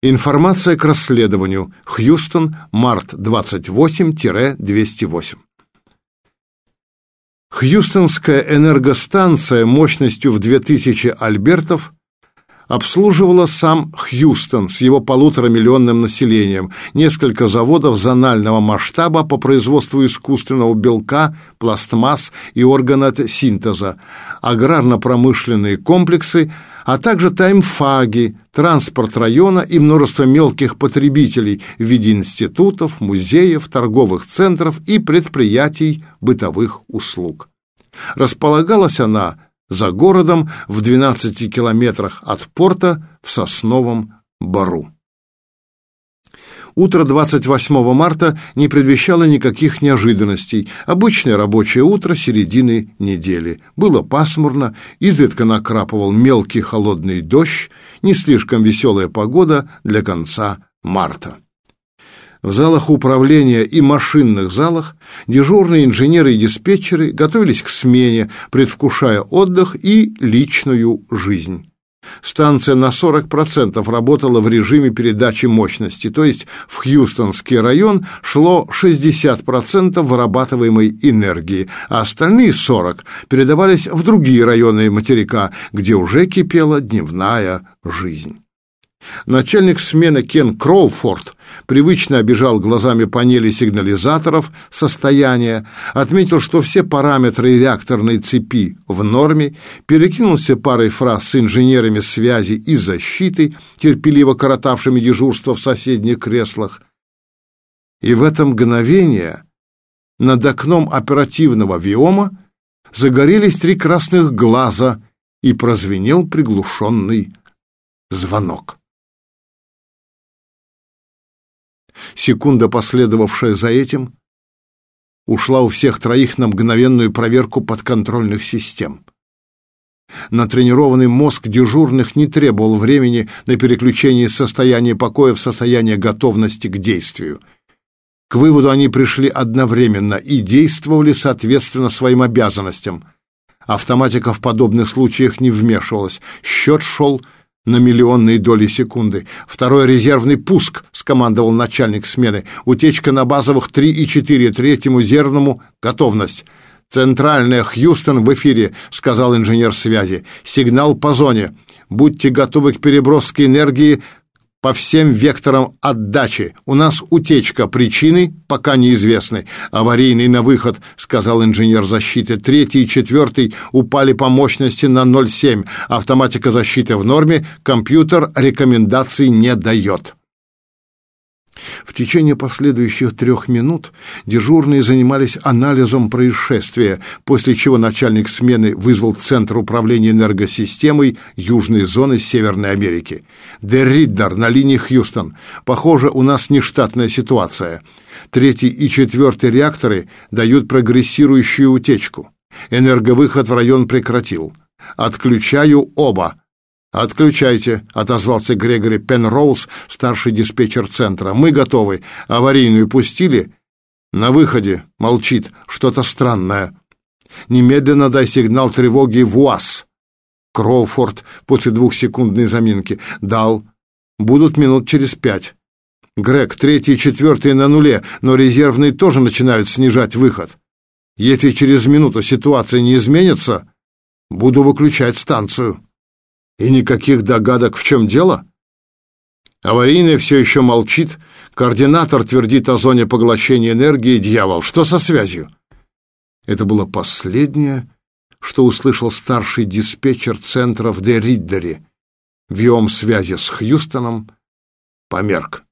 Информация к расследованию. Хьюстон, март 28-208. Хьюстонская энергостанция мощностью в 2000 альбертов обслуживала сам Хьюстон с его полуторамиллионным населением, несколько заводов зонального масштаба по производству искусственного белка, пластмасс и органосинтеза, аграрно-промышленные комплексы, а также таймфаги, транспорт района и множество мелких потребителей в виде институтов, музеев, торговых центров и предприятий бытовых услуг. Располагалась она за городом в 12 километрах от порта в Сосновом Бару. Утро 28 марта не предвещало никаких неожиданностей. Обычное рабочее утро середины недели. Было пасмурно, изредка накрапывал мелкий холодный дождь, не слишком веселая погода для конца марта. В залах управления и машинных залах дежурные инженеры и диспетчеры готовились к смене, предвкушая отдых и личную жизнь. Станция на 40% работала в режиме передачи мощности, то есть в Хьюстонский район шло 60% вырабатываемой энергии, а остальные 40% передавались в другие районы материка, где уже кипела дневная жизнь. Начальник смены Кен Кроуфорд привычно обижал глазами панели сигнализаторов состояния, отметил, что все параметры реакторной цепи в норме, перекинулся парой фраз с инженерами связи и защиты, терпеливо коротавшими дежурство в соседних креслах. И в это мгновение над окном оперативного виома загорелись три красных глаза и прозвенел приглушенный звонок. Секунда, последовавшая за этим, ушла у всех троих на мгновенную проверку подконтрольных систем. Натренированный мозг дежурных не требовал времени на переключение состояния покоя в состояние готовности к действию. К выводу они пришли одновременно и действовали соответственно своим обязанностям. Автоматика в подобных случаях не вмешивалась. Счет шел на миллионные доли секунды. Второй резервный пуск, скомандовал начальник смены. Утечка на базовых 3 и 4, третьему резервному готовность. «Центральная, Хьюстон в эфире», — сказал инженер связи. «Сигнал по зоне. Будьте готовы к переброске энергии по всем векторам отдачи. У нас утечка, причины пока неизвестны. Аварийный на выход, сказал инженер защиты. Третий и четвертый упали по мощности на 0,7. Автоматика защиты в норме, компьютер рекомендаций не дает. В течение последующих трех минут дежурные занимались анализом происшествия, после чего начальник смены вызвал Центр управления энергосистемой Южной зоны Северной Америки. «Дерриддер на линии Хьюстон. Похоже, у нас нештатная ситуация. Третий и четвертый реакторы дают прогрессирующую утечку. Энерговыход в район прекратил. Отключаю оба. «Отключайте», — отозвался Грегори Пенроуз, старший диспетчер центра. «Мы готовы. Аварийную пустили?» «На выходе. Молчит. Что-то странное. Немедленно дай сигнал тревоги в УАЗ». Кроуфорд после двухсекундной заминки. «Дал. Будут минут через пять». «Грег, третий и четвертый на нуле, но резервные тоже начинают снижать выход. Если через минуту ситуация не изменится, буду выключать станцию». И никаких догадок, в чем дело? Аварийный все еще молчит. Координатор твердит о зоне поглощения энергии. Дьявол, что со связью? Это было последнее, что услышал старший диспетчер центра в Де-Риддере. Вьем связи с Хьюстоном померк.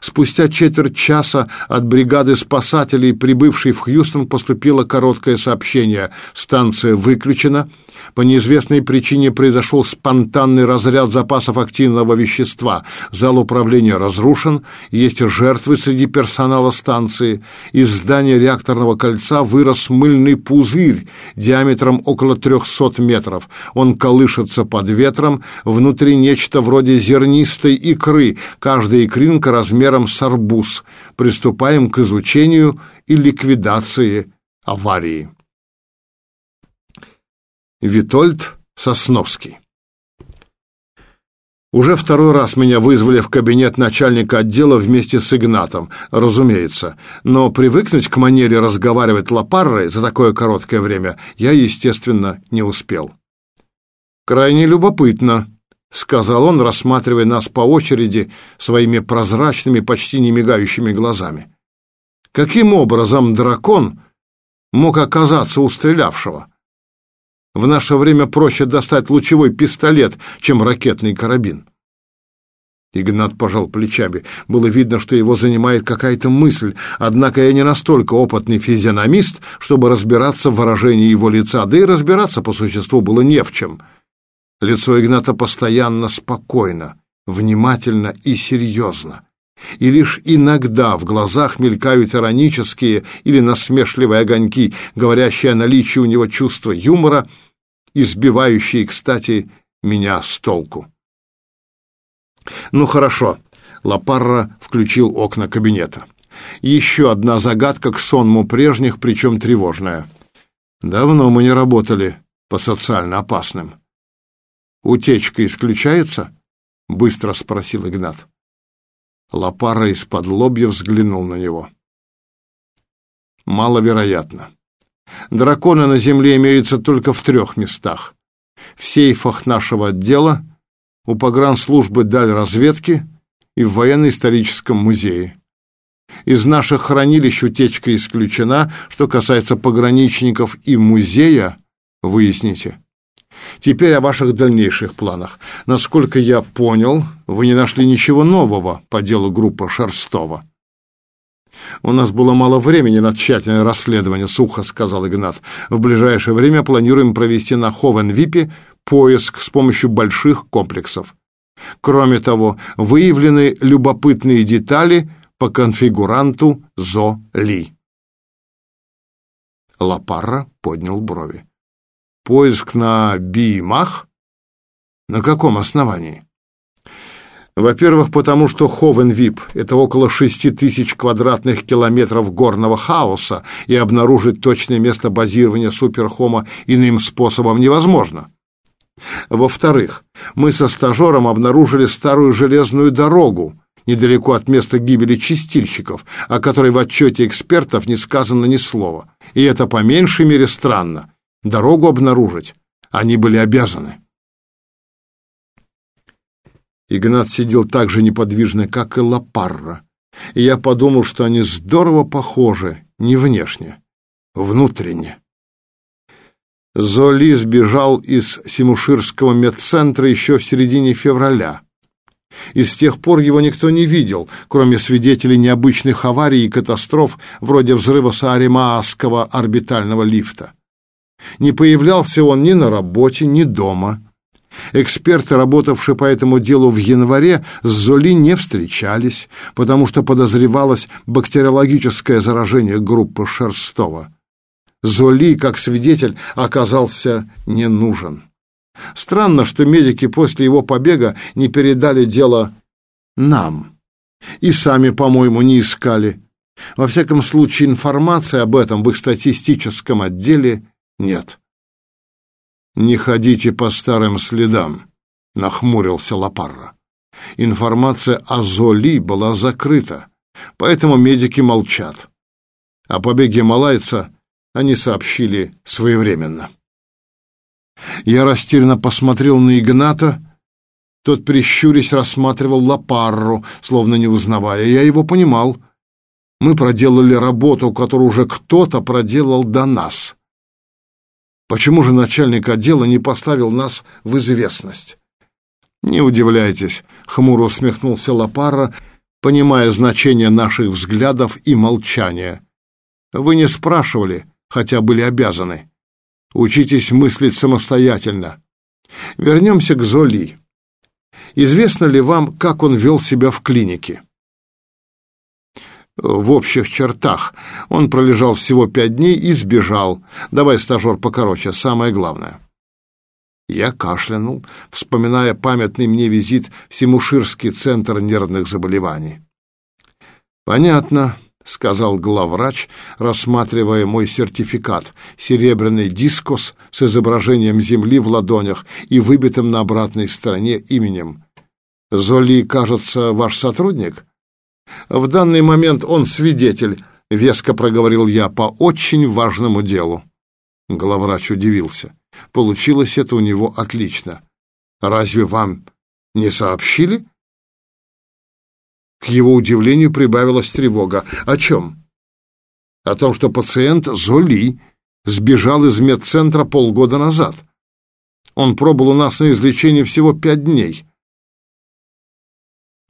Спустя четверть часа от бригады спасателей, прибывшей в Хьюстон, поступило короткое сообщение. Станция выключена. По неизвестной причине произошел спонтанный разряд запасов активного вещества. Зал управления разрушен. Есть жертвы среди персонала станции. Из здания реакторного кольца вырос мыльный пузырь диаметром около 300 метров. Он колышется под ветром. Внутри нечто вроде зернистой икры. Каждая икринка раз размером с арбуз. Приступаем к изучению и ликвидации аварии. Витольд Сосновский Уже второй раз меня вызвали в кабинет начальника отдела вместе с Игнатом, разумеется. Но привыкнуть к манере разговаривать лапаррой за такое короткое время я, естественно, не успел. «Крайне любопытно», — сказал он, рассматривая нас по очереди своими прозрачными, почти не мигающими глазами. «Каким образом дракон мог оказаться у стрелявшего?» В наше время проще достать лучевой пистолет, чем ракетный карабин. Игнат пожал плечами. Было видно, что его занимает какая-то мысль, однако я не настолько опытный физиономист, чтобы разбираться в выражении его лица, да и разбираться по существу было не в чем. Лицо Игната постоянно спокойно, внимательно и серьезно. И лишь иногда в глазах мелькают иронические или насмешливые огоньки, говорящие о наличии у него чувства юмора, избивающие, кстати, меня с толку. «Ну хорошо», — Лапарра включил окна кабинета. «Еще одна загадка к сонму прежних, причем тревожная. Давно мы не работали по социально опасным». «Утечка исключается?» — быстро спросил Игнат. Лапара из-под лобья взглянул на него. Маловероятно. Драконы на Земле имеются только в трех местах. В сейфах нашего отдела, у погранслужбы даль разведки и в военно-историческом музее. Из наших хранилищ утечка исключена. Что касается пограничников и музея, выясните. Теперь о ваших дальнейших планах. Насколько я понял, вы не нашли ничего нового по делу группы Шерстова. У нас было мало времени на тщательное расследование, сухо сказал Игнат. В ближайшее время планируем провести на Ховен-Випе поиск с помощью больших комплексов. Кроме того, выявлены любопытные детали по конфигуранту Зо-Ли. Лапарра поднял брови. Поиск на Бимах? На каком основании? Во-первых, потому что Ховенвип — это около шести тысяч квадратных километров горного хаоса, и обнаружить точное место базирования суперхома иным способом невозможно. Во-вторых, мы со стажером обнаружили старую железную дорогу недалеко от места гибели чистильщиков, о которой в отчете экспертов не сказано ни слова. И это по меньшей мере странно дорогу обнаружить они были обязаны. Игнат сидел так же неподвижно, как и Лапарра, и я подумал, что они здорово похожи, не внешне, внутренне. Золи сбежал из Симуширского медцентра еще в середине февраля. И с тех пор его никто не видел, кроме свидетелей необычных аварий и катастроф, вроде взрыва Сааремаасского орбитального лифта. Не появлялся он ни на работе, ни дома. Эксперты, работавшие по этому делу в январе, с Золи не встречались, потому что подозревалось бактериологическое заражение группы Шерстова. Золи, как свидетель, оказался не нужен. Странно, что медики после его побега не передали дело нам. И сами, по-моему, не искали. Во всяком случае, информация об этом в их статистическом отделе нет. Не ходите по старым следам, нахмурился Лапарра. Информация о Золи была закрыта, поэтому медики молчат. О побеге малайца они сообщили своевременно. Я растерянно посмотрел на Игната. Тот, прищурясь, рассматривал Лапарру, словно не узнавая. Я его понимал. Мы проделали работу, которую уже кто-то проделал до нас. Почему же начальник отдела не поставил нас в известность? Не удивляйтесь, хмуро усмехнулся Лапара, понимая значение наших взглядов и молчания. Вы не спрашивали, хотя были обязаны. Учитесь мыслить самостоятельно. Вернемся к Золи. Известно ли вам, как он вел себя в клинике? В общих чертах. Он пролежал всего пять дней и сбежал. Давай, стажер, покороче, самое главное. Я кашлянул, вспоминая памятный мне визит в Симуширский центр нервных заболеваний. «Понятно», — сказал главврач, рассматривая мой сертификат, серебряный дискос с изображением земли в ладонях и выбитым на обратной стороне именем. Золи, кажется, ваш сотрудник? В данный момент он свидетель, веско проговорил я по очень важному делу. Главврач удивился. Получилось это у него отлично. Разве вам не сообщили? К его удивлению прибавилась тревога. О чем? О том, что пациент Золи сбежал из медцентра полгода назад. Он пробыл у нас на излечении всего пять дней.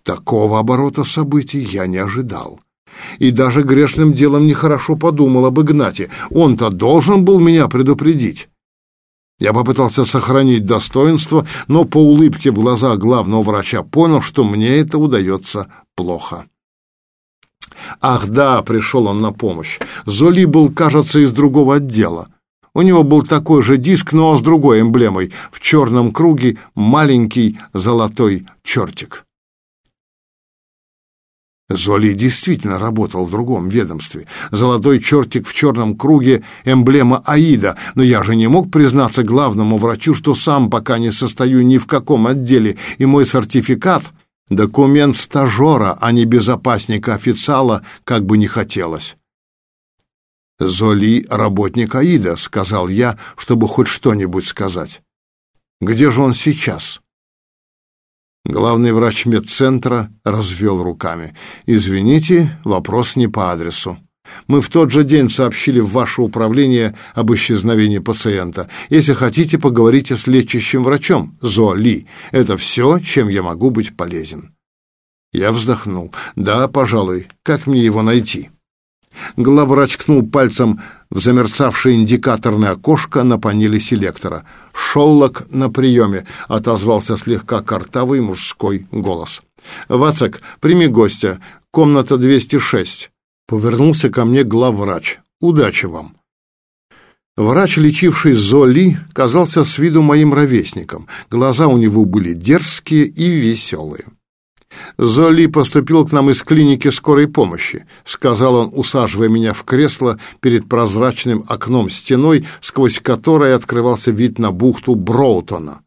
Такого оборота событий я не ожидал. И даже грешным делом нехорошо подумал об Игнате. Он-то должен был меня предупредить. Я попытался сохранить достоинство, но по улыбке в глазах главного врача понял, что мне это удается плохо. Ах да, пришел он на помощь. Золи был, кажется, из другого отдела. У него был такой же диск, но с другой эмблемой. В черном круге маленький золотой чертик. Золи действительно работал в другом ведомстве. Золотой чертик в черном круге — эмблема Аида, но я же не мог признаться главному врачу, что сам пока не состою ни в каком отделе, и мой сертификат — документ стажера, а не безопасника-официала, как бы не хотелось. «Золи — работник Аида», — сказал я, чтобы хоть что-нибудь сказать. «Где же он сейчас?» Главный врач медцентра развел руками. «Извините, вопрос не по адресу. Мы в тот же день сообщили в ваше управление об исчезновении пациента. Если хотите, поговорите с лечащим врачом, Золи. Это все, чем я могу быть полезен». Я вздохнул. «Да, пожалуй. Как мне его найти?» Главврач ткнул пальцем в замерцавшее индикаторное окошко на панели селектора. «Шоллок на приеме», — отозвался слегка картавый мужской голос. «Вацак, прими гостя. Комната 206». Повернулся ко мне главврач. «Удачи вам». Врач, лечивший Золи, казался с виду моим ровесником. Глаза у него были дерзкие и веселые. Золи поступил к нам из клиники скорой помощи, сказал он, усаживая меня в кресло перед прозрачным окном стеной, сквозь которое открывался вид на бухту Броутона.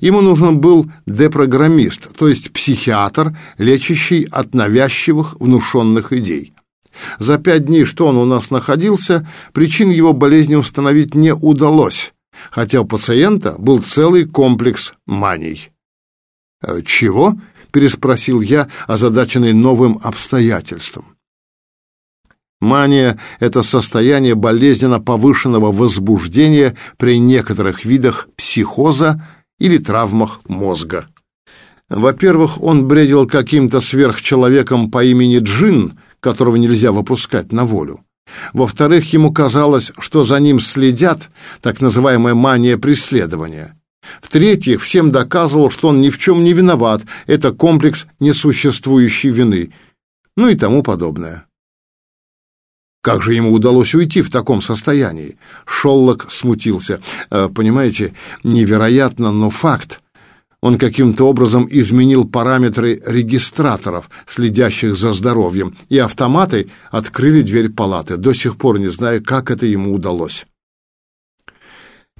Ему нужен был депрограммист, то есть психиатр, лечащий от навязчивых внушенных идей. За пять дней, что он у нас находился, причин его болезни установить не удалось, хотя у пациента был целый комплекс маний. «Э, «Чего?» Переспросил я, озадаченный новым обстоятельством. Мания — это состояние болезненно повышенного возбуждения при некоторых видах психоза или травмах мозга. Во-первых, он бредил каким-то сверхчеловеком по имени Джин, которого нельзя выпускать на волю. Во-вторых, ему казалось, что за ним следят, так называемая мания преследования. В-третьих, всем доказывал, что он ни в чем не виноват, это комплекс несуществующей вины, ну и тому подобное. Как же ему удалось уйти в таком состоянии? Шоллок смутился. «Э, понимаете, невероятно, но факт. Он каким-то образом изменил параметры регистраторов, следящих за здоровьем, и автоматы открыли дверь палаты. До сих пор не знаю, как это ему удалось.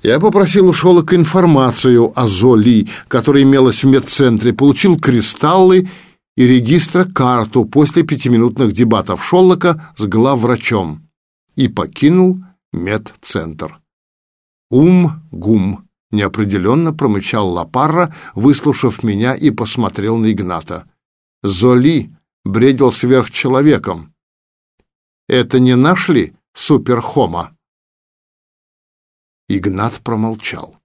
Я попросил у Шолока информацию о Золи, которая имелась в медцентре, получил кристаллы и регистра карту после пятиминутных дебатов Шоллока с главврачом и покинул медцентр. «Ум-гум», — неопределенно промычал Лапарра, выслушав меня и посмотрел на Игната. «Золи бредил сверхчеловеком. Это не наш ли суперхома?» Игнат промолчал.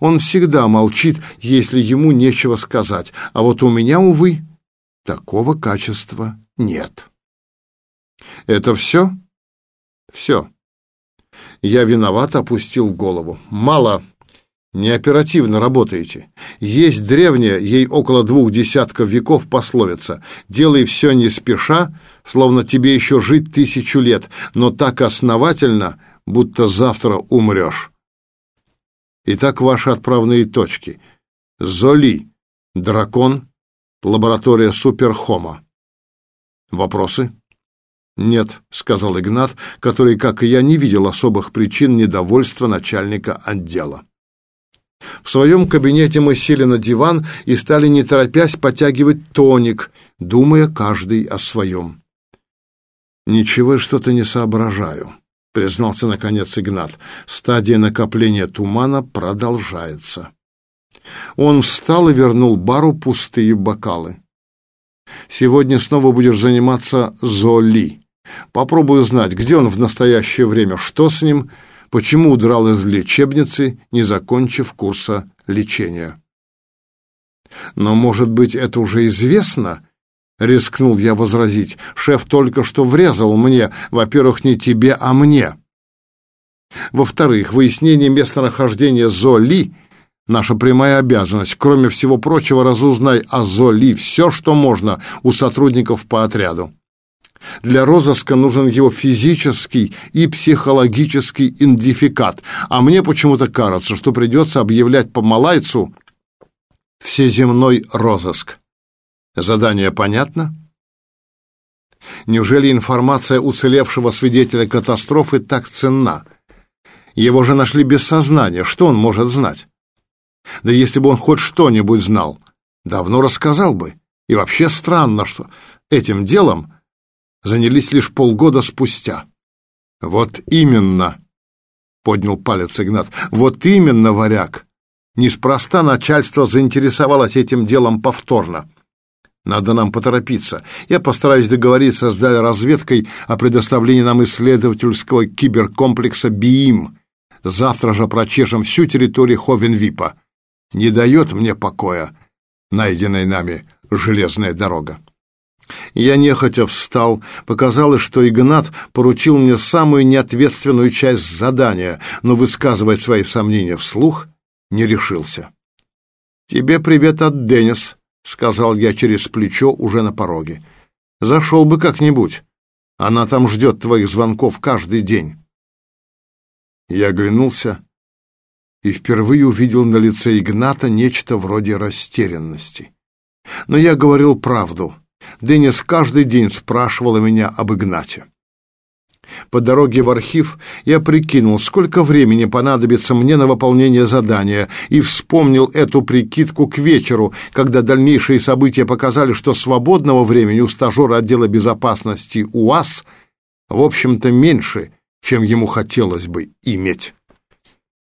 Он всегда молчит, если ему нечего сказать, а вот у меня, увы, такого качества нет. Это все? Все. Я виноват, опустил голову. Мало. Неоперативно работаете. Есть древняя, ей около двух десятков веков пословица. Делай все не спеша, словно тебе еще жить тысячу лет, но так основательно, будто завтра умрешь. Итак, ваши отправные точки. Золи, дракон, лаборатория Суперхома. Вопросы? Нет, сказал Игнат, который, как и я, не видел особых причин недовольства начальника отдела. В своем кабинете мы сели на диван и стали, не торопясь, потягивать тоник, думая каждый о своем. «Ничего что-то не соображаю», — признался наконец Игнат. «Стадия накопления тумана продолжается». Он встал и вернул бару пустые бокалы. «Сегодня снова будешь заниматься Золи. Попробую знать, где он в настоящее время, что с ним, почему удрал из лечебницы, не закончив курса лечения». «Но, может быть, это уже известно?» Рискнул я возразить. Шеф только что врезал мне, во-первых, не тебе, а мне. Во-вторых, выяснение местонахождения Золи — наша прямая обязанность. Кроме всего прочего, разузнай о Золи все, что можно у сотрудников по отряду. Для розыска нужен его физический и психологический идентификат, а мне почему-то кажется, что придется объявлять по малайцу всеземной розыск. Задание понятно? Неужели информация уцелевшего свидетеля катастрофы так ценна? Его же нашли без сознания, что он может знать? Да если бы он хоть что-нибудь знал, давно рассказал бы. И вообще странно, что этим делом занялись лишь полгода спустя. Вот именно, поднял палец Игнат, вот именно, варяг. Неспроста начальство заинтересовалось этим делом повторно. Надо нам поторопиться. Я постараюсь договориться с разведкой о предоставлении нам исследовательского киберкомплекса БИИМ. Завтра же прочешем всю территорию Ховенвипа. Не дает мне покоя найденная нами железная дорога. Я нехотя встал. Показалось, что Игнат поручил мне самую неответственную часть задания, но высказывать свои сомнения вслух не решился. «Тебе привет от Деннис», — сказал я через плечо уже на пороге. «Зашел бы как-нибудь. Она там ждет твоих звонков каждый день». Я оглянулся и впервые увидел на лице Игната нечто вроде растерянности. Но я говорил правду. Денис каждый день спрашивала меня об Игнате. По дороге в архив я прикинул, сколько времени понадобится мне на выполнение задания, и вспомнил эту прикидку к вечеру, когда дальнейшие события показали, что свободного времени у стажера отдела безопасности УАЗ в общем-то меньше, чем ему хотелось бы иметь.